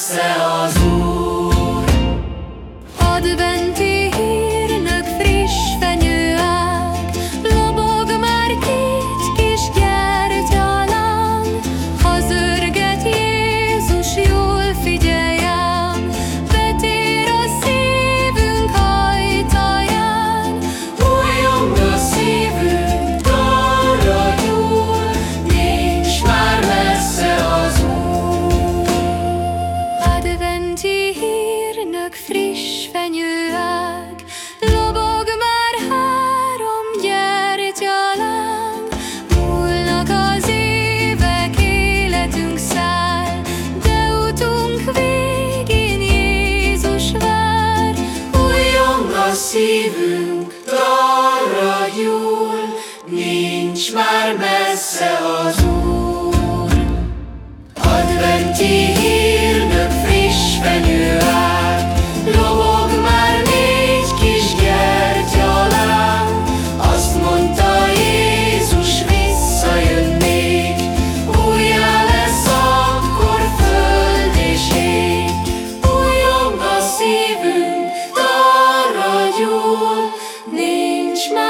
messze friss fenyőág, lobog már három gyertyaláng. Múlnak az évek, életünk száll, de utunk végén Jézus vár. Újjong a szívünk, arra nyúl, nincs már messze az manchmal.